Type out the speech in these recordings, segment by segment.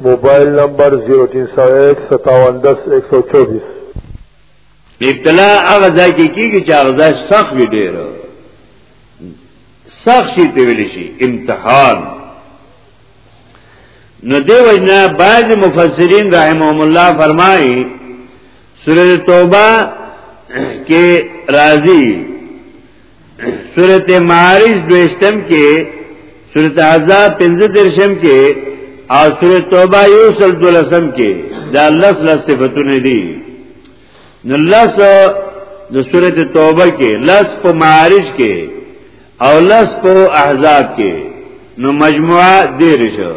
موبایل نمبر 03015710124 ابتلا هغه ځای کې کیږي چې هغه ځای سخت وي ډیر سخت شي ته ویل شي امتحان نو دی وینا بعض مفسرین رحمهم الله فرمایي سورۃ توبه کې راځي سورت معارج دوشتم کې سورت عذاب پنځه درشم کې او سورت توبه یو سل دولسم کې دا لس لس صفاتونه دي نو لس د سورت توبه کې لس په معارج کې او لس په احزاب کې نو مجموعه دیر شو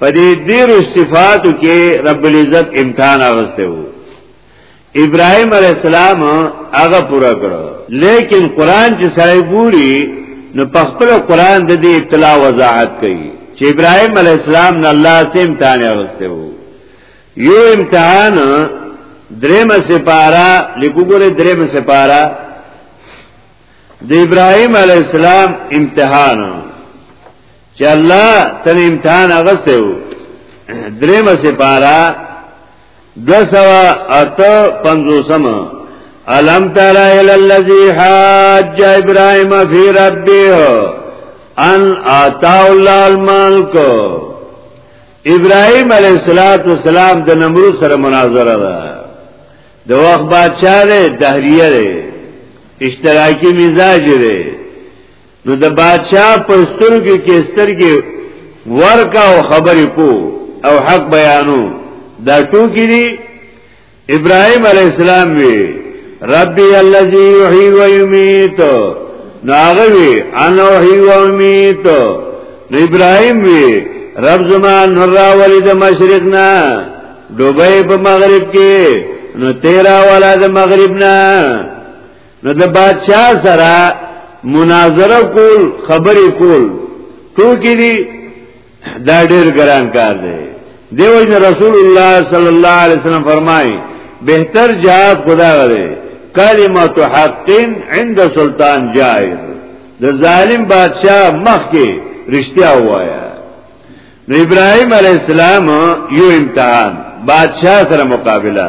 په دې دیر صفاتو کې رب العزت امتحان اغسته وو ابراهيم عليه السلام هغه پورا کړو لیکن قران چې سړی ګوري نو په خپل قران د دې اطلاع وضاحت کوي چې ابراهيم عليه السلام نه الله سیم تانه ورسته وو یو امتحان دریم سپارا لیکو ګوره دریم سپارا د ابراهيم عليه السلام امتحان چې الله تن امتحان اغسته وو دریم سپارا دو سوا اتا پنزو سما علم تر الى الذي حاج ابراهيم في ربه ان آتا الله الملک ابراهيم عليه الصلاه والسلام د نمرود سره مناظره ده د وخت بادشاہ ده دهریه ده اشتراکی مزاج ده نو د بادشاہ په سترګو کې سترګې ورکا او خبرې کو او حق بیانو دا ټوکی دی ابراهيم عليه السلام وی ربي الذي يحيي ويميت ناغوي انا احيي واميت نو ابراهيم وی رب زمان نرا ولی د مشرق نه دوبه په مغرب کې نو تیرا والا د مغرب نه نو د بادشاہ سره مناظره کول خبرې کول ټوکی دي دا ډېر ګران کار دی دیو جن رسول الله صلی الله علیه وسلم فرمایي بهتر جهاد خدا غره کلمت حق عند سلطان جائر د ظالم بادشاہ مخ کې رښتیا وایا نو ابراهيم عليه السلام یو امتحان بادشاہ سره مقابله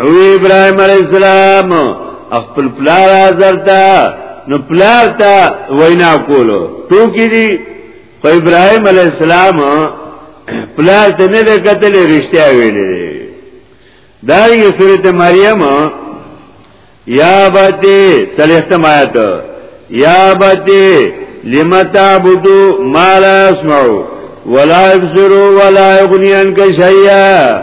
او ابراهيم عليه السلام خپل پلار حاضر تا نو پلار تا وینا کولو ټوکی دي خو ابراهيم عليه السلام پلار ته نه کتل رښتیا ویلې دا یې سورته مریم یا باتی سلیختم آیت یا باتی لما تعبدو ما لا اسمعو ولا ابزرو ولا اغنیان کشایا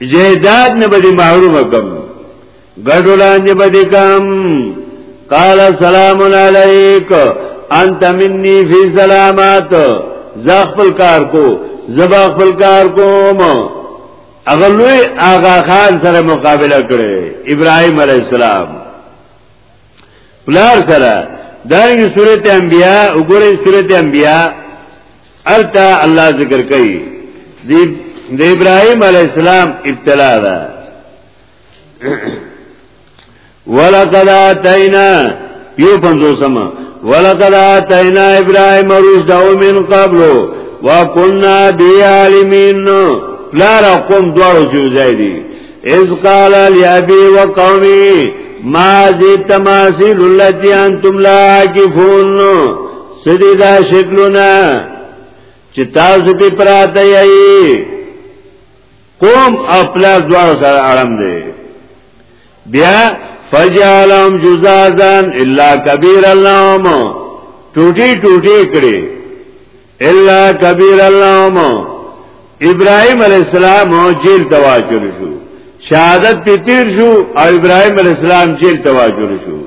جیداد نه بده محروم کم گڑو لانجه بده کم قال سلام علیک انت منی فی سلامات زخفل کار کو زبا خپل کار کوم اغلوی آغا خان سره مقابله کړي ابراهيم عليه السلام پلار سره دارنګ سورت انبیاء وګورئ سورت انبیاء التا الله ذکر کوي د ابراهيم عليه السلام ابتلا ده ولقد اتینا یو پنځو سما ولقد اتینا ابراهيم رشد من قبل وكنا بعالمين لا رقم دوړو جوزای دي اذ قال لابي وقومي ما ذي تماثيل التي انتم لا عاكفون سدي دا شکلونه چې تاسو په پراته یې قوم خپل دوار سره اړم دی بیا فجعلهم جزازا الا كبير اللهم ټوټي ټوټي کړي الا کبیر اللهم ابراهيم عليه السلام جیل تواجر شو شهادت په تیر شو او ابراهيم عليه السلام جیل تواجر شو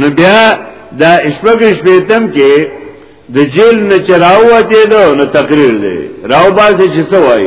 نو بیا دا اشبک شپیتم کې د جیل نه چراوته دو نو تقریر دی راو باسي چې سوای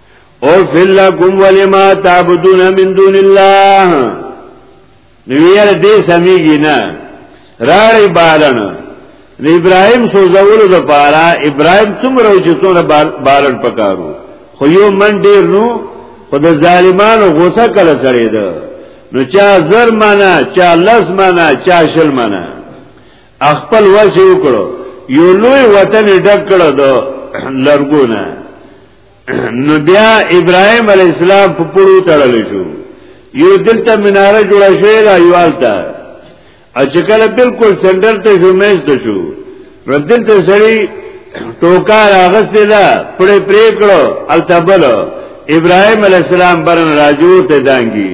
او فلکم ولما تعبدون من دون الله نویر دې سميږي نه راړې بالن د ابراهيم سوزولو د پاره ابراهيم څومره چې څومره بالن پکارو خو یو من ډیر نو خو د ظالمانو غوسه کله سړی ده نو چا زر معنا چا لس معنا چا شل معنا خپل وسه وکړو یو لوی وطن ډک کړو د لرګونه نو بیا ابراهيم عليه السلام په پړو تړل شو یو دلته مناره جوړه شوې ده یوالته اچکل بالکل سنټر ته شو مېز ته شو ردل ته سړی ټوکا راغستې ده پړې پرې کړو التبل ابراهيم عليه السلام برن راجو ته دانګي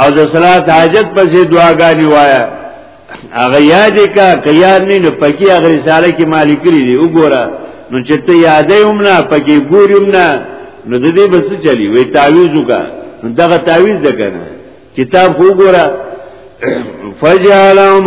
او د صلات حاجت پسې دعاګانې وایا هغه یاد کا کيار نه نو پکې هغه رساله کې مالې کړی دی وګوره نو چې ته یادې هم نه پکې ګورې هم نه نو د دې بس چلی وې تعویذ وکا دغه تعویذ ده کنه کتاب وګوره فجعلهم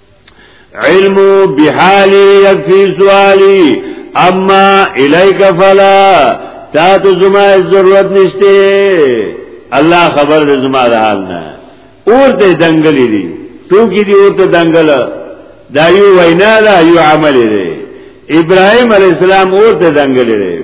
علم بحالی یکفی سوالی اما الیک فلا تا تو زما ضرورت نشته الله خبر دې زما د حال نه اور ته دنګلې دي ټوکی دي اور ته دنګل دا یو وینا دا یو عمل دی ابراهيم عليه السلام اور ته دنګلې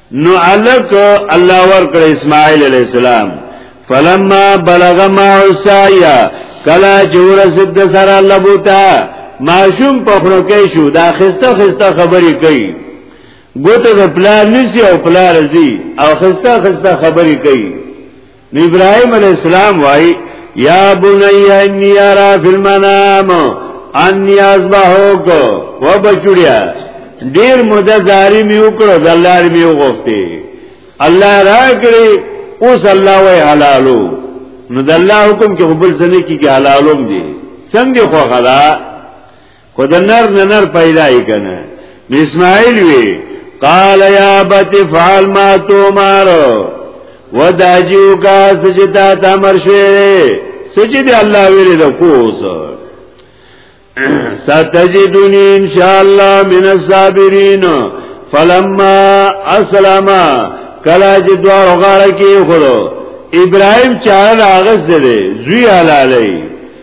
نو الک الله ورکړ اسماعیل علی السلام فلما بلغ ما عسایا کلا جور سد سره لبوتا ماشوم په خړو کې شو دا خسته خسته خبرې کوي ګوته د پلان نسی او پلان رزي او خسته خسته خبرې کوي نو ابراهيم عليه السلام وای یا بنی انی یارا فی المنام انی ازبحوک و بچوڑیا دیر مده زاری می اکڑو دلار می اغفتی الله را کری اوس الله وی حلالو نو دالله حکم کې خبر سنه کې حلالوم دی څنګه خو خدا خو د نر نه نر پیدا یې کنه نو اسماعیل وی قال یا بت فعل ما تمر وداجو کا سجتا تمر شوی سجدی الله ویل د کوس ستجدنی ان شاء الله من الصابرین فلما اسلم کلا چې دوار غاړه کې خورو ابراهيم چاره راغز دې زوی حلالې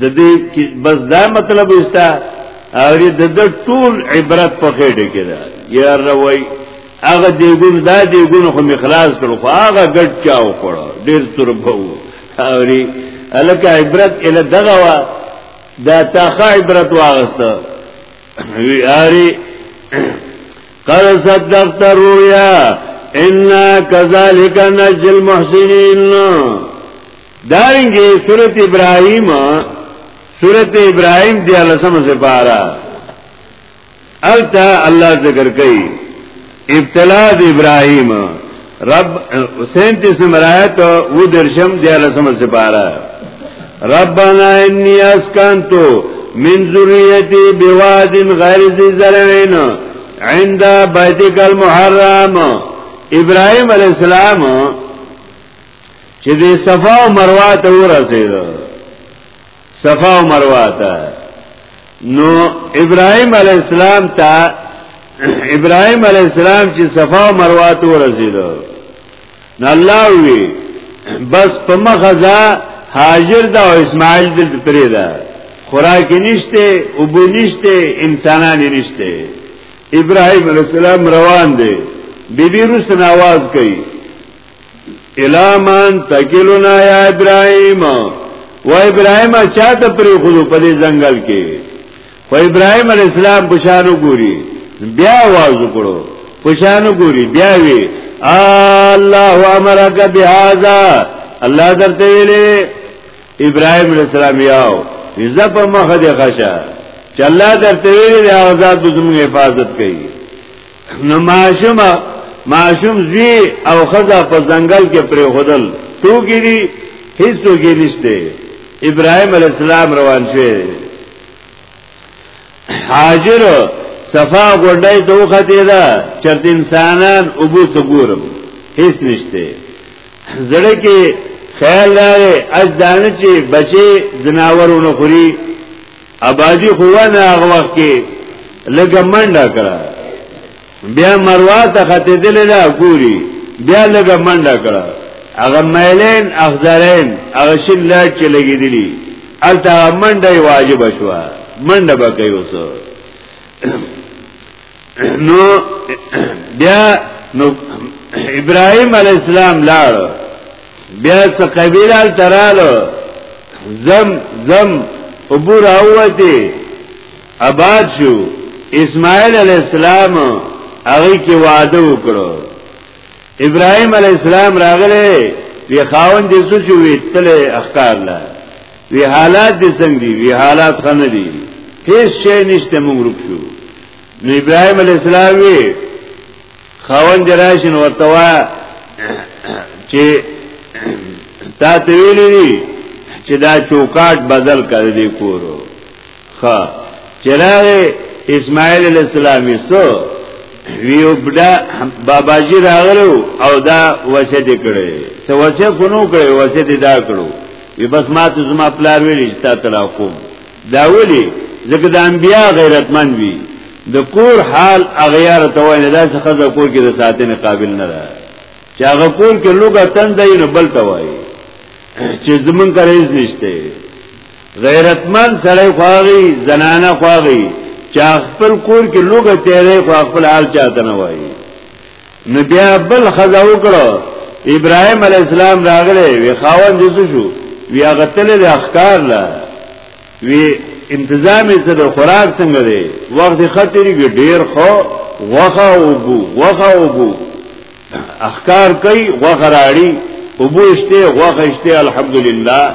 د دې بس دا مطلب وستا او د د ټول عبرت په خېټه کې ده یا روي هغه دیګون دا دیګون خو مخلاص کړو خو هغه ګټ چاو کړو ډیر تربو اوري الکه عبرت ال دغه وا دا تا خا عبرت واغسته وی اوري قد صدقت الرؤيا ان كذلك نجل المحسنين دارنګه سورت ابراهيم سورت ابراهيم دی الله سم سپارا التا الله ذکر کوي ابتلا د ابراهيم رب 37 نمبر آیت و درشم دی الله سم سپارا ربنا انی اسکنتو من ذریتی بواد غیر ذی زرعین عند بیتک المحرم ابراهيم عليه السلام چې د صفا او مروه ته ورسېد صفا او مروه ته نو ابراهيم عليه السلام ته ابراهيم عليه السلام چې صفا او مروه ته ورسېد نو الله وی بس په مخزا حاضر دا او اسماعیل دل پرې دا خوراک نشته او بو نشته انسانان نشته ابراهيم عليه السلام روان دي بیبي روسن आवाज کوي الامان تکلنا یا ابراهیم و ابراهیم چا ته پری خود په دې ځنګل کې و ابراهیم علی السلام پښانو ګوري بیا आवाज وکړو پښانو ګوري بیا وی الله امرک بهذا الله درته ویلې ابراهیم علی السلام یاو عزت په مخه دی خشه چې الله درته ویلې دا آزاد زموږ حفاظت کوي نو ماشوم ماشوم زوی او خزا په ځنګل کې پرې خودل ټوګې دي هیڅ ټوګې نشته ابراهيم عليه السلام روان شوی حاجر صفا غونډای ته وخته ده چرته انسانان ابو صبورم هیڅ نشته زړه کې خیال راغی از دانه چې بچي زناورونه خوري اباجی خو نه هغه وخت کې لګه منډه کړه بیا مروا ته خته دل لا ګوري بیا لګه منډه کړه هغه مېلین اخزرین هغه شین لا چې لګې دي الته منډه واجب شوه منډه به کوي اوس نو بیا نو ابراهيم عليه السلام لاړ بیا څه قبيله ترالو زم زم عبور اوتی آباد شو اسماعیل علیہ السلام هغه کې وعده وکړو ابراهيم عليه السلام راغله وی خاون دې څه شو وی تل اخکار لا وی حالات دې څنګه دي وی حالات خنه دي هیڅ شی نشته موږ روک شو نو ابراهيم عليه السلام وی خاون دراشن ورتوا چې تا ته ویلې چې دا چوکاټ بدل کړی دی کورو خا چراغ اسماعیل علیہ السلام سو ویو بدا بابا جی راغلو او دا وسیت کړي سو وسیت خونو کړي وسیت دا کړو وی بس ما ته زما پلار ویلی چې تا طلاق کوم دا ولی ځکه د انبیا غیرتمن وی د کور حال اغیار ته وای نه دا څه خزه کور کې د ساتنې قابل نه ده چې هغه کور کې لوګه تند نه بل ته وای چې زمون کړي نشته غیرتمن سړی خواغی زنانه خواغی چا خپل کور کې لوګه تیرې خو خپل حال چاته نه وایي نو بیا بل خزا وکړو ابراهيم عليه السلام راغله وی خاوند دې شو وی هغه تل د اخکار لا وی انتظام یې د خوراک څنګه دی وخت خطرې کې ډیر خو وخه او بو وخه او بو اخکار کوي وخه راړي او بو اشته وخه اشته الحمدلله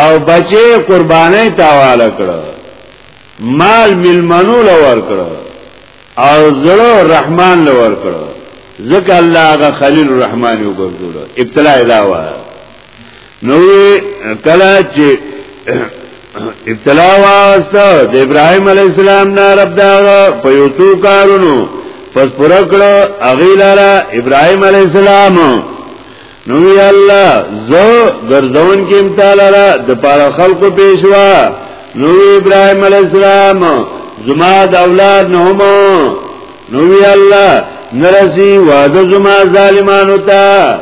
او بچې قربانې تاواله کړه مال ملمنو لور کړه او زړه رحمان لور کړه ځکه الله هغه خلیل الرحمن وګرځول ابتلا دا و نو کله چې ابتلا واسطه د ابراهيم عليه السلام نه رب دا په یو تو کارونو پس پر کړه اغیلاره ابراهيم عليه السلام نو وی الله زه ګرځون کې امتاله را د پاره خلقو پیشوا نو ابراهيم عليه السلام زما د اولاد نه هم نو وی الله نرسي وعده زما ظالمانو ته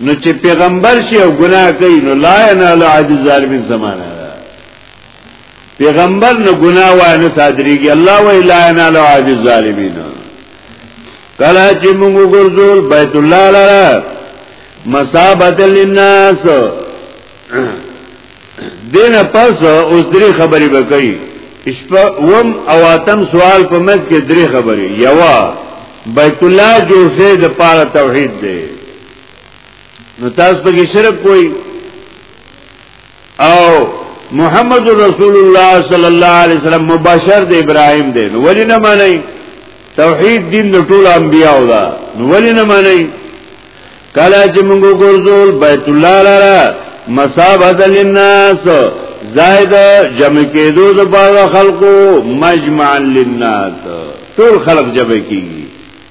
نو چې پیغمبر شي او ګناه کوي نو لا نه لا عاد ظالمین زمانہ پیغمبر نو ګناه وانه صادريږي الله وی لا نه لا عاد ظالمین کلا چې موږ ګرځول بیت الله لرا مصابت للناس دین پس اوس درې خبرې وکړي شپه وم او اتم سوال په مز کې درې خبرې یوا بیت الله جوړ شي د پاره توحید دی نو تاسو په کې شرک کوئ او محمد رسول الله صلی الله علیه وسلم مبشر د ابراهیم دی نو ولی نه مانی توحید دین د ټول انبیاء دا نو ولی نه مانی کله چې موږ ګرځول بیت الله لاره مصابه للناس زائد جمع کېدو د باغ خلقو مجمع للناس ټول خلق جمع کیږي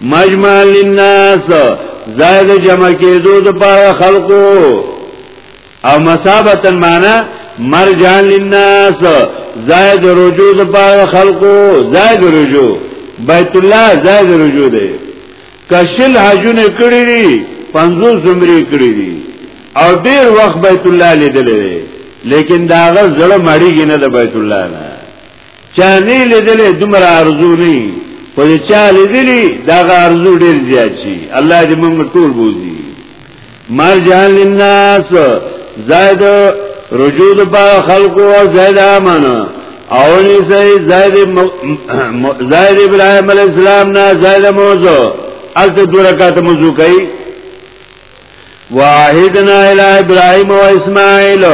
مجمع للناس زائد جمع کېدو د پاره خلقو او مسابتا معنا مرجع للناس زائد رجوع د پاره خلقو زائد رجوع بیت الله زائد رجوع دی کشل حجونه کړی دي 50 عمره کړی دي او ډیر وخت بیت الله لیدل دي لیکن داغه زړه مړیږي نه د بیت الله نه چا نه لیدلې دومره ارزو نه خو چې چا لیدلې دا ارزو ډېر زیات شي الله دې موږ ټول بوزي مرجان للناس زائد رجوع د خلق او زائد امانه او نسای زائد زائد ابراهيم عليه السلام نه زائد موضوع الته دوه رکعات موضوع کوي واحدنا الى ابراهيم او اسماعيل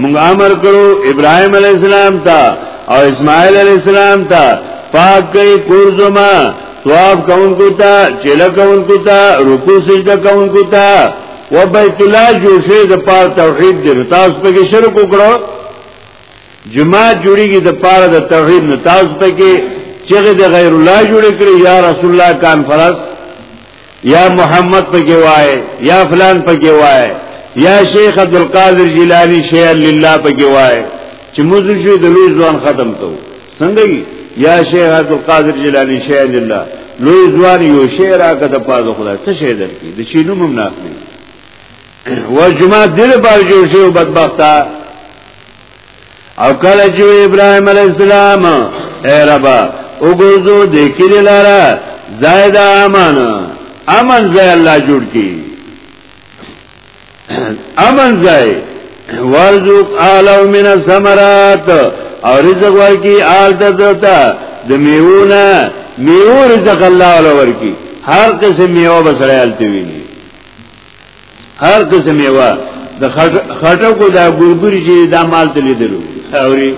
موږ امر کړو ابراهيم عليه السلام ته او اسماعيل عليه السلام ته پاک کئ کورزما طواف کوونکو ته چله کوونکو ته رکوع سجده کوونکو ته و بیت الله جوړ شي د پاره توحید دی تاسو په کې شرک وکړو جمعه جوړیږي د پاره د توحید نه تاسو په کې چې د غیر الله جوړ کړی یا رسول الله کانفرنس یا محمد پکې وای یا فلان پکې وای یا شیخ عبد القادر جیلانی شیخ لله پکې وای چې موږ شوی د لوی ځوان ختم ته څنګه یا شیخ عبد القادر جیلانی شیخ لله لوی ځوان یو شعر راکړه د پاده خدای څه شعر درکې د شینو مم نه اخلي و جمعه دل بار جوړ شو بدبخته او کله چې ابراهيم عليه السلام اے ربا وګورځو د کلی لاره زائد امان امن ځای الله جوړ کی امن ځای ورزق اعلی من الثمرات او رزق ورکی آل دتا د میوونه میو رزق الله ولور کی هر قسم میوه بسره التوینی هر قسم میوه د خټکو دا ګورګوري چې دا مال ته لیدلو اوري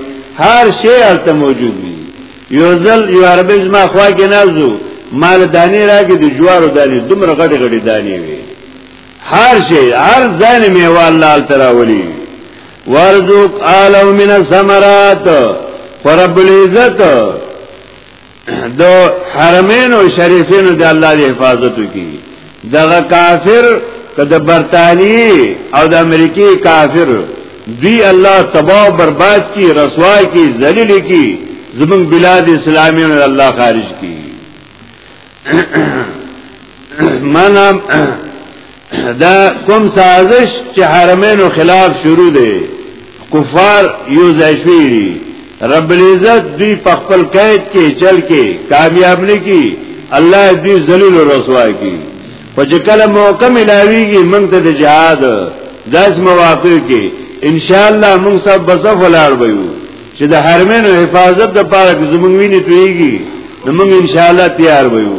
هر شی هلته موجود وي یو ځل یو عربي زما خوا کې نازو مال دانی راګي د جوارو دانی دومره غټ غټ دانی وي هر شی هر ځان میوه الله تعالی ولي ورزق آلو من الثمرات فرب العزت د حرمین او شریفین د الله د حفاظت کی دغه کافر کده برتانی او د امریکای کافر دی الله تباہ و برباد کی رسوا کی ذلیل کی زمون بلاد اسلامی نه الله خارج کی منم دا کوم سازش چې حرمینو خلاف شروع دی کفار یو ځای شوي دي رب العزت دوی په خپل قید کې چل کې کامیاب نه کی الله دوی ذلیل او رسوا کی په چې کله موقع ملاویږي موږ ته د جهاد داس مواقع کې ان شاء الله موږ سب بصف ولار ویو چې د حرمینو حفاظت د پاره زمونږ ویني تویږي نو موږ ان شاء الله تیار ویو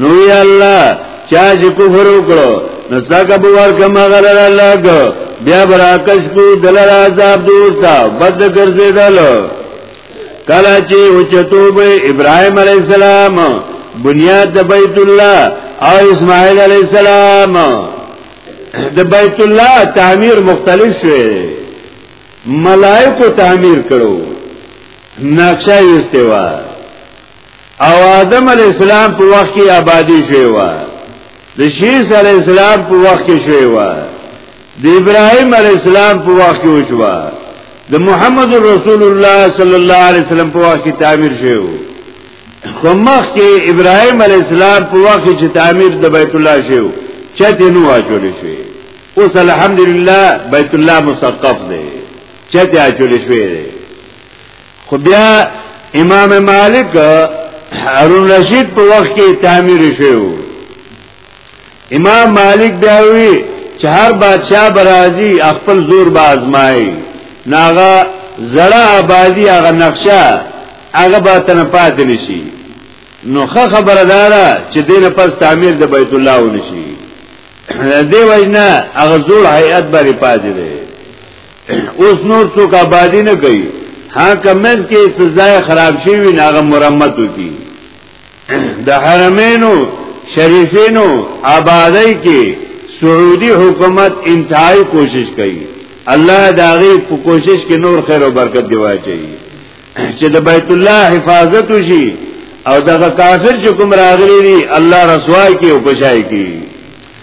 نو یا الله چا چې کفر وکړو نو څنګه به ورکم غلر الله کو بیا براکش کو دلر عذاب دوستا بد ګرځیدل کله چې اوچتو به ابراهيم عليه السلام بنیاد د بیت الله او اسماعیل عليه السلام د بیت الله تعمیر مختلف شوی ملائکو تعمیر کړو نقشه یې استوا او آدم علی السلام په وخت کې آبادی شوی و د شیس علی السلام په وخت کې شوی و د ابراهیم علی السلام په وخت کې وشو د محمد رسول الله صلی الله علیه وسلم په وخت کې تعمیر شوی و خو مخ کې ابراهيم عليه السلام په وخت چې تعمیر د بیت الله شو چته نو اچول شي اوس الحمدلله بیت الله مسقف دی چته اچول شوی دی خو بیا امام مالک هارون رشید په وخت کې تعمیر شو امام مالک بیا وی چې هر بادشاہ برازي خپل زور به آزمایي ناغه زړه آبادی هغه نقشه هغه به تنه پاتې نشي نو خه خبردارا چې دینه پس تعمیر د بیت الله ونشي دی وینا هغه زور هیئت باندې پاتې دی اوس نور څوک آبادی نه کوي ها کمز کې سزا خراب شي وي ناغه مرمت وکي د حرمینو شریفینو آبادی کې سعودي حکومت انتهای کوشش کوي الله دا غي په کوشش کې نور خیر او برکت دی واچي چې د بیت الله حفاظت وشي او دغه کافر چې کوم راغلي دي الله رسوا کوي او پشای کوي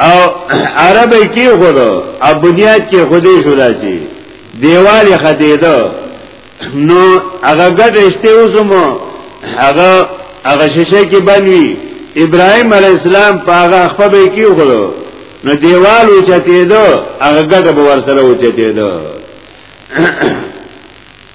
او عرب کې خو دا او بنیاد کې خو دې شو داسي دیوال خدې دا نو هغه ګډ رشته اوسم هغه هغه شیشه کې بنوي ابراهيم عليه السلام په هغه خپل کې خو نو دیوال اوچته دا هغه ګډ به ور سره اوچته دا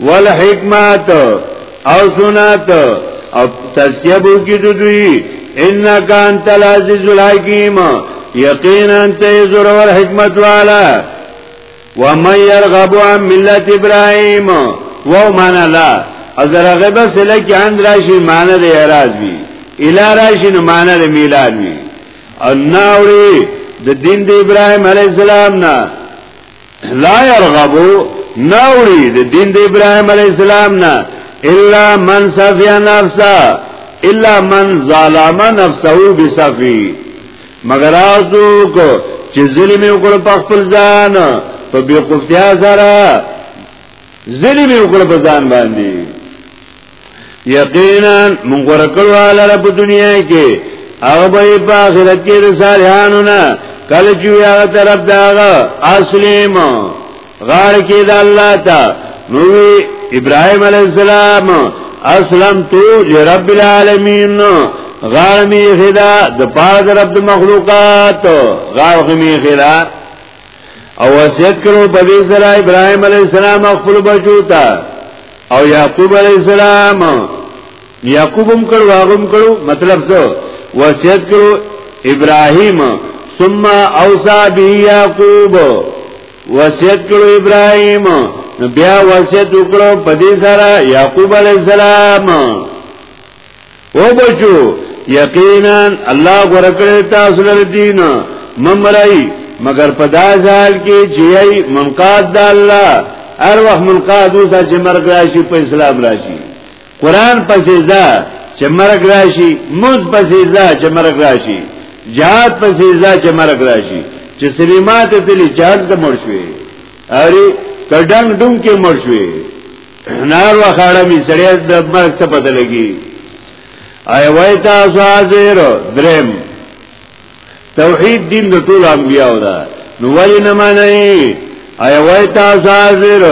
والحکمت او سنت او تزکیه بو کی دو دوی انکا انت العزیز الحکیم یقینا انت زرور حکمت والا ومن یرغب عن ملت ابراهیم وو مانا لا او درغه بس لکه اند راشي معنی د اعراض وی اله راشي نو معنی د میلاد وی او ناوړي د دین د ابراهیم علی السلام نه لا يرغبو ناوړي د دین د ابراهيم عليه السلام نه الا من صفيا نفسا الا من ظلم نفسه بصفي مگر ازو کو چې ظلم یو کړ په خپل ځان په بیوقفتیا سره ظلم یو کړ په ځان باندې یقینا من غره کړو علاله په دنیا کې او به په آخرت کې د صالحانو نه کله چې هغه طرف داغه اسلم غار کې د الله ته نو ابراهيم عليه السلام اسلم تو لرب العالمین غار می خدا د پاره د رب د مخلوقات غار می خدا او وصیت کړو په دې سره ابراهيم عليه السلام خپل بچو ته او یعقوب علیہ السلام یعقوب هم کړو هغه هم کړو مطلب څه وصیت کړو ابراهیم ثم اوصا به یعقوب وصیت کړو ابراهیم بیا وصیت وکړو په دې سره یعقوب علیہ السلام او بچو یقینا الله غره کړی تاسو لر دین ممرای مگر په دا ځال کې چې ای منقاد د الله هر وخت منقاد اوسه چې مرګ راشي په اسلام راشي قران پسې ځه چې مرګ راشي موز پسې ځه چې مرګ راشي جهاد پسې ځه چې مرګ راشي چې سلیمات تلی جهاد د مرشوي اری کډنګ ډم کې مرشوي نار وخاړه می سړی د مرګ څه پته لګي آی وای تاسو حاضر درم توحید دین د ټول انبیاو ده نو ولی نه مانی آی وای تاسو حاضر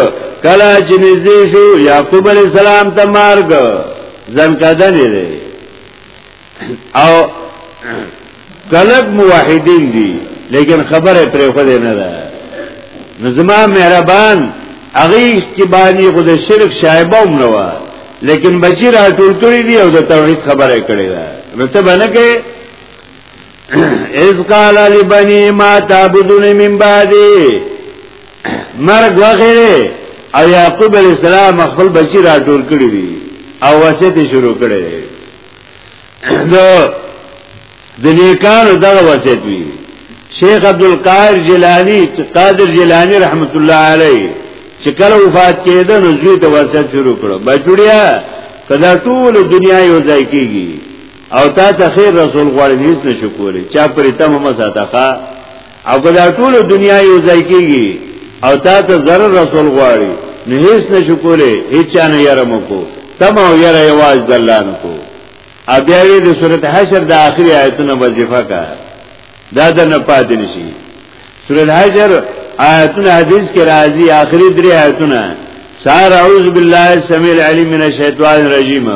کلا چې نږدې شو یعقوب علی السلام ته مرګ ځن کدنې او کلک موحدین دي لیکن خبره پرې خو نه ده نظما مهربان هغه چې باندې خو د شرک شایبه هم نه و لیکن بچی را ټول کړی دی او د توحید خبره کړې ده نو ته باندې کې اذ قال لبني ما تعبدون من بعدي مرګ وغیره او یعقوب علی السلام خپل بچی را ټول کړی دی او وصیت شروع کړی دی د د نیکانو دغه وصیت وی شیخ عبد القاهر جیلانی چې قادر جیلانی رحمت الله علیه چې کله وفات کېده نو زوی ته وصیت شروع کړو بچړیا کدا ټول دنیا یو ځای کیږي او تا ته خیر رسول غواړي هیڅ نشو کولی چا پرې تمه مساتخه او کله ټول دنیا یو ځای کیږي او تا ته ضرر رسول غواړي نو هیڅ نشو کولای هیڅ نه یارم کو تم او یاره یواز د الله نه کو ا بیا وی د سورته حشر د اخري آیتونو وظیفه کا دا د نه پاتې نشي سورته حشر آیتونه حدیث کې راځي اخري درې آیتونه سار اعوذ بالله السميع العليم من الشيطان الرجيم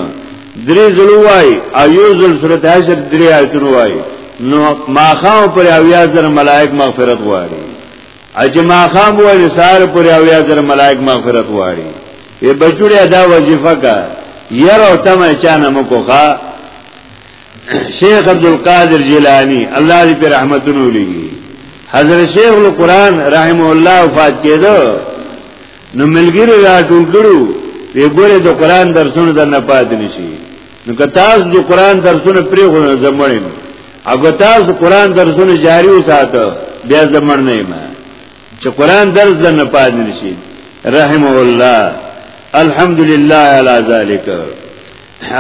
درې زلو وای او یو زل سورته حشر درې آیتونه وای نو ماخام پر اویا زر ملائک مغفرت غواړي اجه ماخام وای سار پر اویا زر ملائک مغفرت غواړي ای بچوړي ادا وظیفه کا ير او تم چانه مکوخه شیخ عبد القادر جیلانی الله دې پر رحمتونو لګي حضرت شیخ القرآن رحمه الله وفات کېدو نو ملګری را ټول کړو وی ګوره د قران درسونه در نه پات نشي نو که تاسو د قران درسونه پرې غو زمړم او که تاسو قران درسونه جاری وساته بیا زمړ نه ما چې قران درس در نه پات نشي رحم الله الحمدلله علی ذالک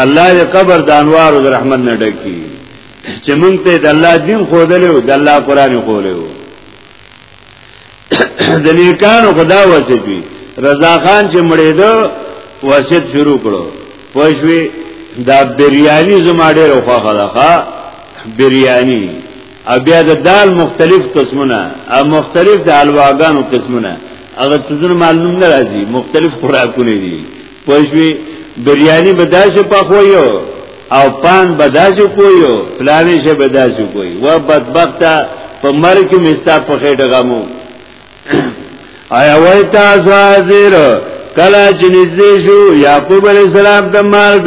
الله دې قبر د انوار او رحمت نه ډکی چې مونږ ته د الله دین خو دلو د الله قران خو له د نیکانو خدا واسط وی رضا خان چې مړې دو واسط شروع کړو پښوی دا بریانی زما ډېر خوخه ده ښا بریانی او بیا د دال مختلف قسمونه او مختلف د حلواګانو قسمونه هغه څه معلوم نه راځي مختلف خوراکونه دي پښوی بریانی به داسې پخویو او پان به داسې کویو پلانې شه به داسې کوی و بدبخت په مرګ کې مستا په خېټه غمو آیا وای تاسو حاضر کله چې نږدې شو یعقوب علی السلام د مرګ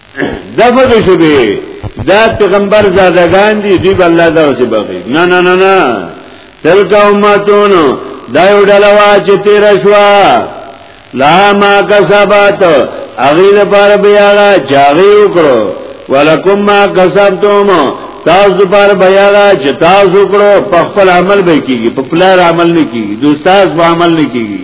دغه به شي دا پیغمبر زادگان دي دی بل الله دا وسه بغي نه نه نه نه تلک امتون دا یو ډلوا چې تیر شوا لا ما کسبات اغه د پاره بیا چاغي وکړو ولکم ما کسبتم تاسو پر بیا چې تاسو وکړو په خپل عمل به کیږي په پلار عمل نه کیږي دوستاز په عمل نه کیږي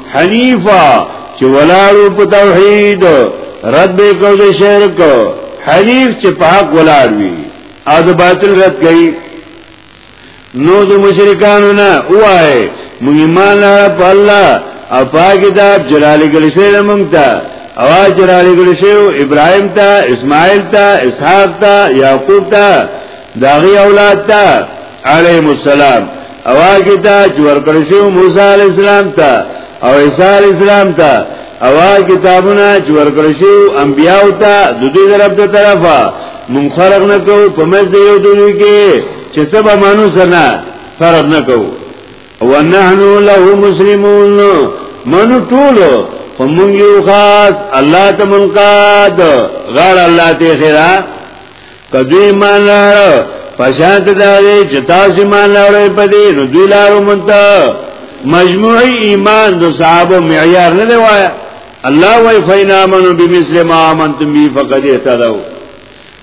حنیفا چې ولارو په توحید رد به کو د شرک حنیف چې پاک ولار وي او د باطل رد کوي نو د مشرکانو نه وای مونږ ایمان لرو په الله او پاک کتاب جلال ګل شیر مونږ ته او جلال ګل شیر ابراهیم ته اسماعیل ته اسحاق ته یعقوب ته داغي اولاد ته علیهم السلام اواز کتا چې ورکړ شو موسی علی السلام ته او عیسی علی السلام ته اواز کتابونه چې ورکړ شو انبیا او ته د دې رب ته طرفه مون فرق نه کو په مز دی یو دوی کې چې سبا مانو سره فرق نه کو ونحن له مسلمون منو ټول فمون یو خاص الله تمنقاد غړ الله ته خیره کدوی مان لارا پشانت داده چه تاسی مان لارا پده نو دوی لارو منتا مجموعی ایمان دو صحابو معیار نده وایا الله وای فین آمنو بمثل ما آمنتم بی فقد احتدو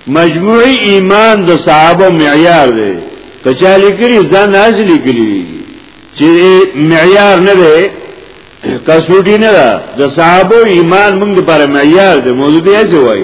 مجموعی ایمان دو صحابو معیار ده کچا لکلی زن ناس لکلی چه معیار نده کسوٹی نده دو صحابو ایمان منگ پر معیار ده موضوع دیسی وائی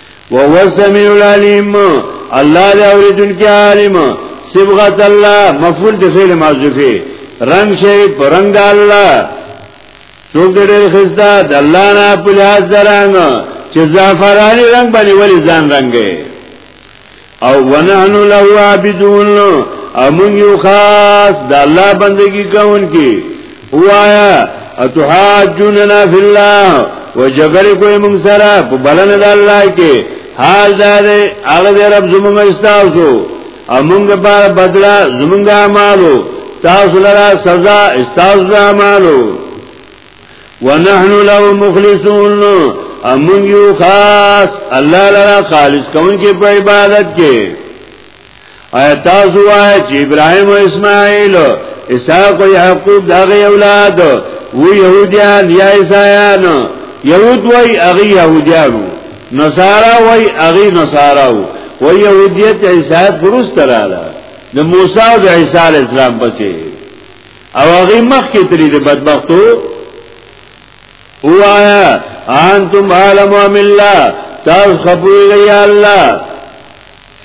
وهو السميع العليم الله دې اوریدونکي عالم صبغت الله مفعول د فعل محذوفه رنگ شي پرنګ الله څوک دې خستا د الله نه په لاس درانه چې زعفراني رنگ باندې ولې ځان رنگي او ونحن له عابدون او موږ یو خاص د الله بندگی کوونکی وایا اتحاجوننا فی الله وجګړه کوي موږ سره په بلنه د الله کې حال دا دی هغه دی رب زموږ استاسو او موږ په بدلا زموږ اعمالو تاسو لرا سزا استاسو اعمالو ونحن له مخلصون امون یو خاص الله لرا خالص کون کې په عبادت کې آیا تاسو وای چې ابراهيم او اسماعیل اسحاق او یعقوب دغه اولاد وو يهوديان یا عیسایان يهود وای هغه يهوديانو نصارا وای هغه نصارا وو و يهوديت عیسایت پرستراله د موسی او د عیسی اسلام پسې او هغه مخ کې تللی د بدبختو وایا انتم عالم ام الله تاسو خپوی غی الله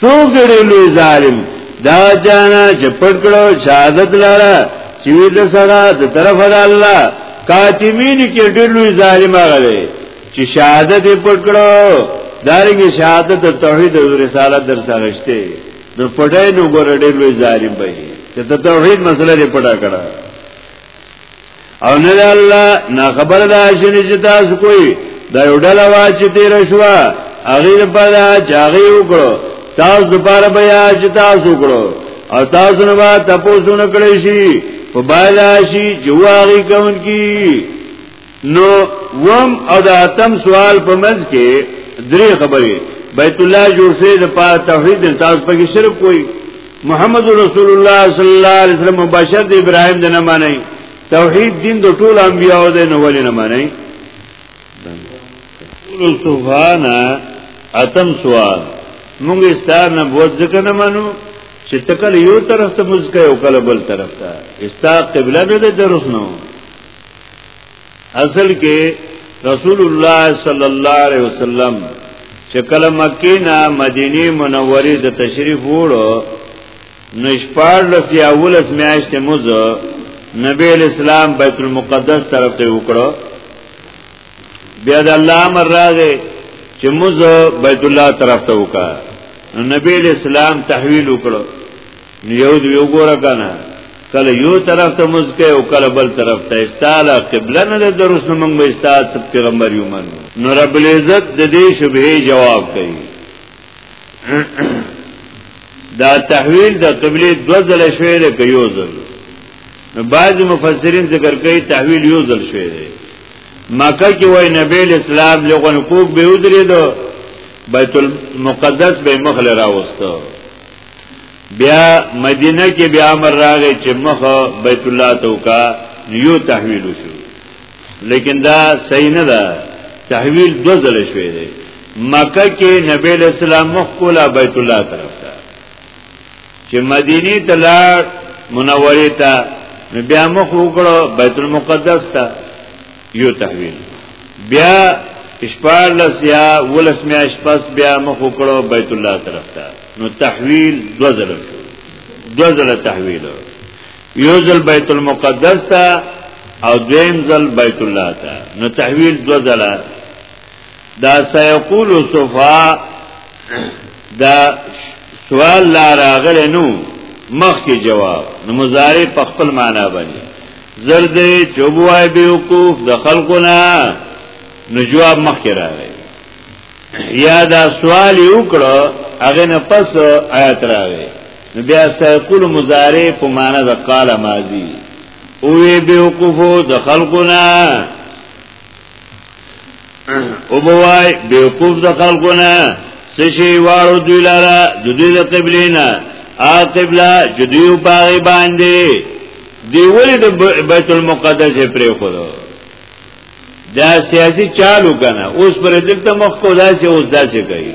سو ګړي لوی ظالم دا جانا چې پټکړو شهادت لاره چې د سره د طرف د الله کاتمین کې ډېر لوی ظالم غلې چې شهادت پټکړو دارنګ شهادت توحید او رسالت در سره شته نو پټای نو ګور ډېر لوی ظالم به چې ته توحید مسله دې پټا کړه او نه الله نه خبر دا شنه چې تاسو کوی دا یو ډول وا چې تیر شو هغه لپاره چې هغه وکړو تاسو لپاره بیا چې تاسو وکړو او تاسو نه با تاسو نه کړی شي په بالا شي جواري کون کی نو وم او د اتم سوال په منځ کې درې خبرې بیت الله جوړ شي د پاره توحید تاسو په کې شرک کوئ محمد رسول الله صلی الله علیه وسلم مباشر د ابراهیم د نه معنی توحید دین د ټول انبیانو د نه ولې نه معنی رسول سبحانه اتم سوال موږ استار نه بوت ځکه نه مانو چې تکل یو طرف ته مزکه او کله بل طرف ته استا قبله نه ده درس نو اصل کې رسول الله صلی الله علیه وسلم چې کله مکه نه مدینه منوره د تشریف وړو نشپار لس یا ولس میاشت موز نبی اسلام بیت المقدس طرف ته وکړو بیا د الله امر راغی چې موز بیت الله طرف ته وکړه نبی اسلام تحویل وکړو نو یو دی یو ګوره کنه کله یو طرف ته مزکه او کله بل طرف ته استاله قبله نه ده درس نو موږ به استاد سب پیغمبر یو من نو رب العزت د دې شبهه جواب کوي دا تحویل د قبله دو ځل شوی دی که یو ځل نو بعض مفسرین ذکر کوي تحویل یو ځل شوی دی مکه کې وای نبی اسلام لغون کوک به ودرې دو بیت المقدس به مخله راوستو بیا مدینه کې بیا امر راغی چې مخ بیت الله ته وکا یو تحویل شو لیکن دا صحیح نه ده تحویل دو ځل شوی دی مکه کې نبی له سلام مخ کولا بیت الله طرف ته چې مدینه ته لاړ منورې ته بیا مخ وکړو بیت المقدس ته یو تحویل بیا اشپار لس یا ولس میا اشپاس بیا مخو کړو بیت الله طرف ته نو تحویل دو ځل شو دو ځل تحویل یو ځل بیت المقدس ته او دویم ځل بیت الله ته نو تحویل دو ځل دا سيقول صفا دا سوال لا راغلی نو مخکې جواب نو مضارع په خپل معنا باندې زرد چوبوای بیوقوف د خلقنا نو جواب مخکې راغی یا دا سوال یو کړو هغه نه پس آیات راغی نو بیا سیقول مضارع په معنا د قال ماضی او بیوقوف د خلقنا او بوای بیوقوف د خلقونه سشی وارو دوی لارا دو دوی د قبلینا آ قبله چو دویو پاغی بانده دیولی د بیت المقدس پری خودو دا سیاسی چالو کنه اوس پر دلته مخ کو داسې اوس داسې کوي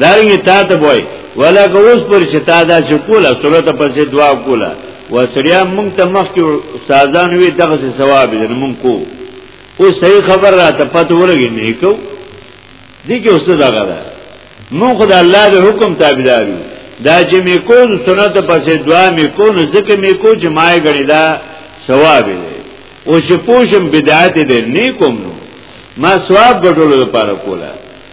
دارنګه تا ته وای ولا کوس پر چې تا دا چې کوله سورته پسې دعا کوله وسړیا مونږ ته مخ کې سازان وی دغه څه ثواب دې مونږ کو او صحیح خبر را ته پته ورګی نه کو دي کې اوس دغه ده مونږ خدای الله د حکم تابعدار یو دا چې مې کو سنت پسې دعا مې کو نو ځکه مې کو چې ما یې غړي دا ثواب دی او چې پوښم بدعت دې نه کوم نو ما ثواب ګټلو لپاره کوله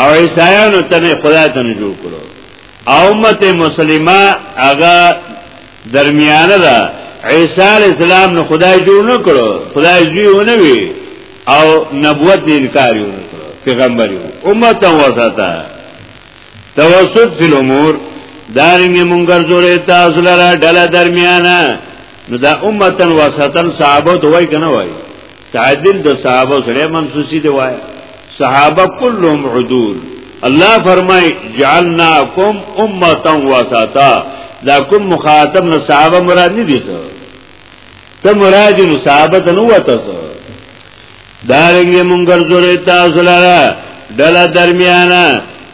او عیسایانو ته نه خدای ته نه جوړ کړو او امت مسلمه هغه درمیانه ده عیسی علی السلام نو خدای جوړ نه کړو خدای جوړ ونه وی او نبوت نه انکار یو پیغمبر یو امت وساته توسط فی الامور دارنګ مونږ ګرځولې تاسو لره ډله درمیانه نو دا امتن وسطن صحابه دوی کنه وای تعدل د صحابه سره منسوسی دی وای صحابه كلهم عدول الله فرمای جعلناکم امه وسطا دا کوم مخاطب نه صحابه مراد نه دي څه ته مراد نو صحابه ته نو وته څه دارنګ مونږ ګرځولې تاسو لاره ډله درمیانه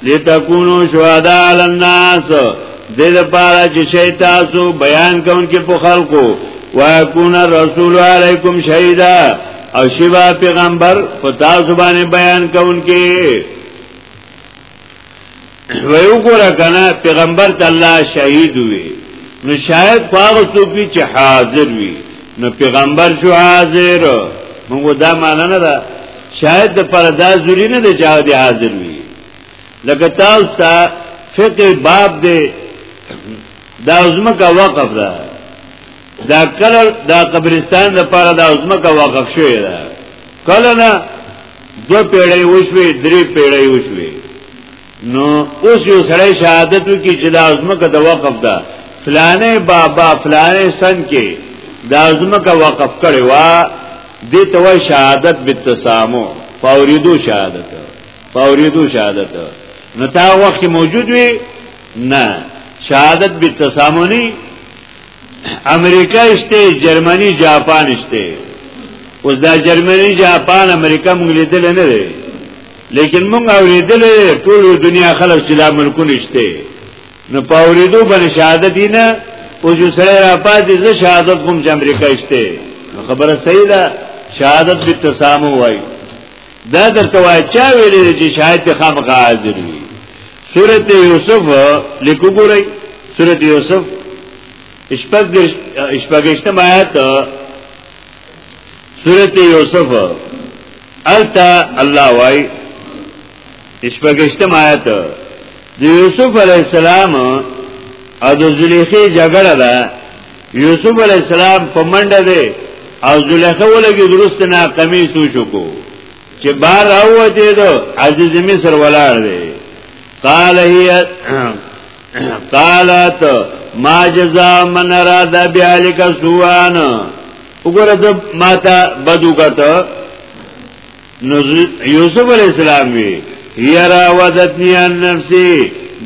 لتكونو شهدا علی الناس د دې لپاره چې شي تاسو بیان کوونکې په خلکو ويكون الرسول علیکم شهیدا او شیوا پیغمبر په تاسو باندې بیان کوونکې ویو ګره کنه پیغمبر ته الله شهید وي نو شاید هغه څوک چې حاضر وي نو پیغمبر شو حاضر موږ دا معنی نه ده شاید د پر دا ضروری نه دی چې هغه دی حاضر وي لکه تاسو ته فقه باب دی دا عظمکه وقف ده دا کله دا قبرستان د پر دا عظمکه وقف شوی ده کله نه دو پیړۍ وشوي درې پیړۍ وشوي نو اوس یو سره شهادت کی چې د ازمکه د وقف ده فلانه بابا فلانه سن کې د ازمکه وقف کړي وا د توای شهادت بالتسامو فوریدو شهادت فوریدو شهادت نو تا وخت موجود وي نه شهادت بالتسامو نه امریکا شته جرمنی جاپان شته اوس دا جرمنی جاپان امریکا مونږ لیدل نه دی لیکن مونږ اوریدل ټول دنیا خلک چې دا ملکونه شته نو پاوریدو باندې شهادت نه او جو سره را پاتې زه شهادت کوم چې امریکا شته خبره صحیح ده شهادت به تسامو وای دا درته وای چا ویلې چې شاید خامخا حاضر وي سورته یوسف لیکو ګورئ سورته یوسف اشپاگشتم آیت سورت یوسف التا الله وای اشپګشتم آیت د یوسف علی السلام او د زلیخې جګړه ده یوسف علی السلام په منډه ده او زلیخه ولګي درست نه قمیص وشکو چې بار راوته دو عزیز مصر ولاړ دی قال هي قالت ما جزاء من اراد بهلك سوءا وګوره د ماته بدو کته نو یوسف علی السلام وی یرا ودتنی ان نفسی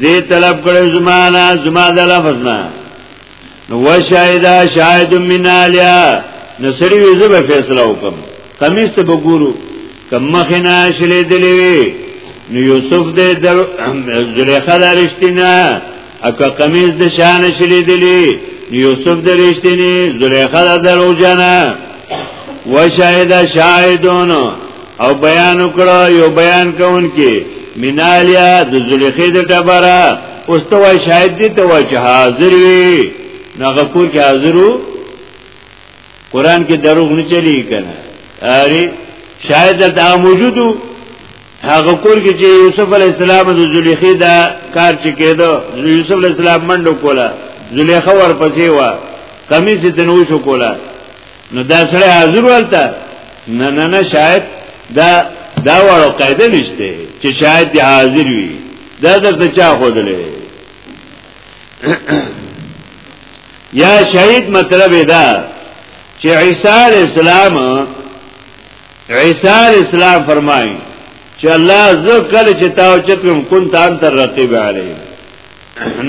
دې طلب کړو زمانہ زما د لفظنا نو وشایدا شاهد من الیا نو سړي وی زه به فیصله وکم قمیص ته وګورو کم مخنا شلې دلې نو یوسف دې در زلیخا دارشتینا اکا قمیز د شان شلی دلی یوسف د رشتینی زلیخا د درو جانا و شاید شاهدون او بیان کړه یو بیان کون کی منالیا د زلیخی د ټبره اوس ته وای شاهد دي ته وای چې حاضر وي ناغه کور کې حاضرو قران کې دروغ نه چلی کنه اری شاهد دا موجودو هغه کور کې چې یوسف علی السلام د زلیخې دا کار چې کېدو یوسف علی السلام منډو کوله زلیخه ورپسې و قمیص ته نو شو کوله نو دا سره حاضر ولته نه نه نه شاید دا دا وړو قاعده نشته چې شاید دی حاضر وي دا درته چا خودلې یا شهید مطلب دا چې عیسی علی السلام عیسی اسلام فرمایي چې الله زه کله چې تاو چکم کون تان تر رقیب علی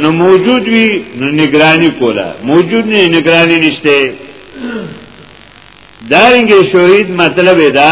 نو موجود وی نو نگرانی کولا موجود نه نگرانی نشته دارنګه شهید مطلب دا